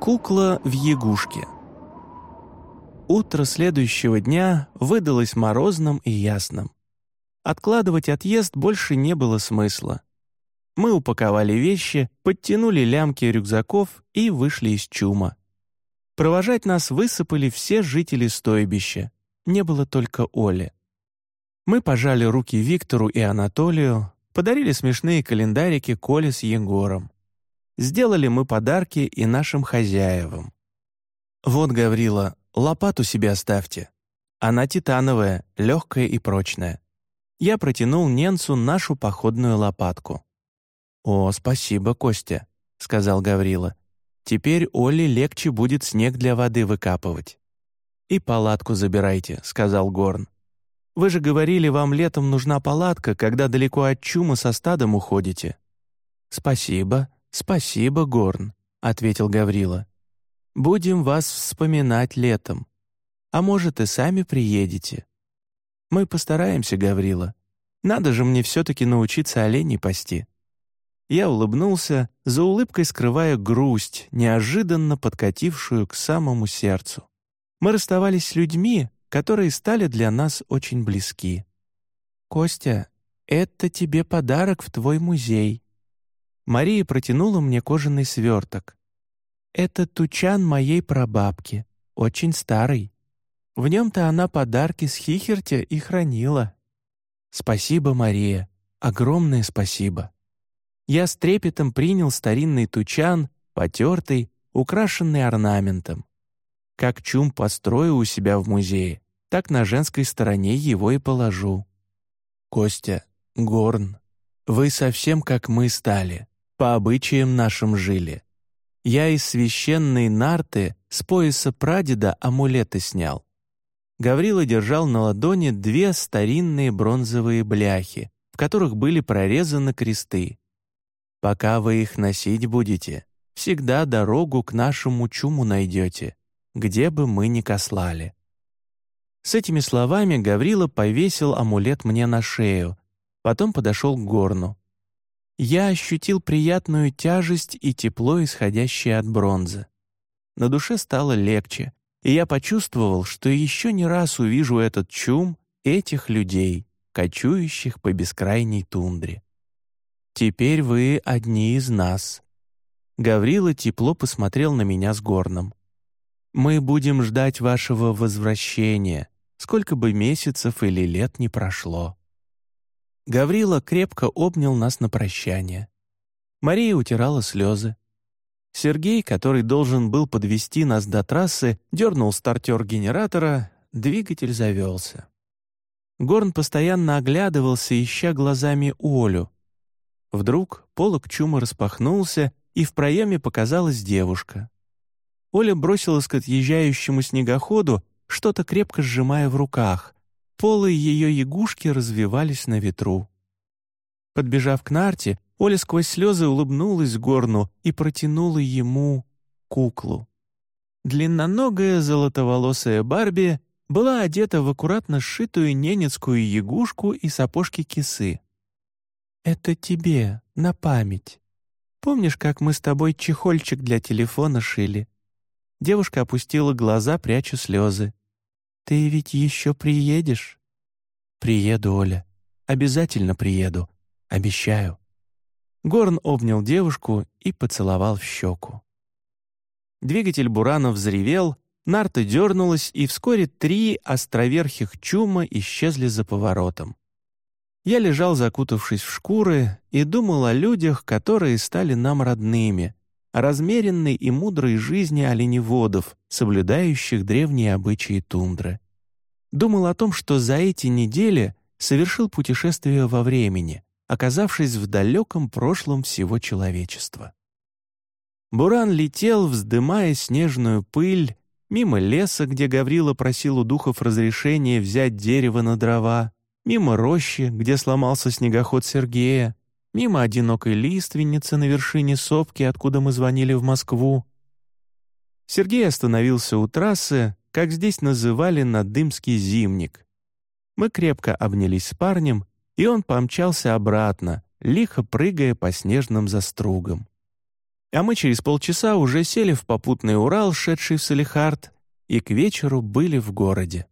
Кукла в ягушке. Утро следующего дня выдалось морозным и ясным. Откладывать отъезд больше не было смысла. Мы упаковали вещи, подтянули лямки рюкзаков и вышли из чума. Провожать нас высыпали все жители стойбища. Не было только Оли. Мы пожали руки Виктору и Анатолию, подарили смешные календарики Коле с Егором. Сделали мы подарки и нашим хозяевам. «Вот, Гаврила, лопату себе оставьте. Она титановая, легкая и прочная». Я протянул Ненцу нашу походную лопатку. «О, спасибо, Костя», — сказал Гаврила. «Теперь Оле легче будет снег для воды выкапывать». «И палатку забирайте», — сказал Горн. «Вы же говорили, вам летом нужна палатка, когда далеко от чума со стадом уходите». «Спасибо, спасибо, Горн», — ответил Гаврила. «Будем вас вспоминать летом. А может, и сами приедете». «Мы постараемся, Гаврила. Надо же мне все-таки научиться оленей пасти». Я улыбнулся, за улыбкой скрывая грусть, неожиданно подкатившую к самому сердцу. Мы расставались с людьми, которые стали для нас очень близки. «Костя, это тебе подарок в твой музей». Мария протянула мне кожаный сверток. «Это тучан моей прабабки, очень старый. В нем-то она подарки с Хихертя и хранила». «Спасибо, Мария, огромное спасибо». Я с трепетом принял старинный тучан, потертый, украшенный орнаментом. Как чум построю у себя в музее, так на женской стороне его и положу. Костя, Горн, вы совсем как мы стали, по обычаям нашим жили. Я из священной нарты с пояса прадеда амулеты снял. Гаврила держал на ладони две старинные бронзовые бляхи, в которых были прорезаны кресты. Пока вы их носить будете, всегда дорогу к нашему чуму найдете, где бы мы ни кослали». С этими словами Гаврила повесил амулет мне на шею, потом подошел к горну. Я ощутил приятную тяжесть и тепло, исходящее от бронзы. На душе стало легче, и я почувствовал, что еще не раз увижу этот чум этих людей, кочующих по бескрайней тундре. «Теперь вы одни из нас». Гаврила тепло посмотрел на меня с горном. «Мы будем ждать вашего возвращения, сколько бы месяцев или лет не прошло». Гаврила крепко обнял нас на прощание. Мария утирала слезы. Сергей, который должен был подвести нас до трассы, дернул стартер генератора, двигатель завелся. Горн постоянно оглядывался, ища глазами Олю, Вдруг полок чума распахнулся, и в проеме показалась девушка. Оля бросилась к отъезжающему снегоходу, что-то крепко сжимая в руках. Полы ее ягушки развивались на ветру. Подбежав к нарте, Оля сквозь слезы улыбнулась горну и протянула ему куклу. Длинноногая золотоволосая Барби была одета в аккуратно сшитую ненецкую ягушку и сапожки кисы. «Это тебе, на память. Помнишь, как мы с тобой чехольчик для телефона шили?» Девушка опустила глаза, пряча слезы. «Ты ведь еще приедешь?» «Приеду, Оля. Обязательно приеду. Обещаю». Горн обнял девушку и поцеловал в щеку. Двигатель Бурана взревел, нарта дернулась, и вскоре три островерхих чума исчезли за поворотом. Я лежал, закутавшись в шкуры, и думал о людях, которые стали нам родными, размеренной и мудрой жизни оленеводов, соблюдающих древние обычаи тундры. Думал о том, что за эти недели совершил путешествие во времени, оказавшись в далеком прошлом всего человечества. Буран летел, вздымая снежную пыль, мимо леса, где Гаврила просил у духов разрешения взять дерево на дрова, мимо рощи, где сломался снегоход Сергея, мимо одинокой лиственницы на вершине сопки, откуда мы звонили в Москву. Сергей остановился у трассы, как здесь называли Надымский зимник. Мы крепко обнялись с парнем, и он помчался обратно, лихо прыгая по снежным застругам. А мы через полчаса уже сели в попутный Урал, шедший в Салихард, и к вечеру были в городе.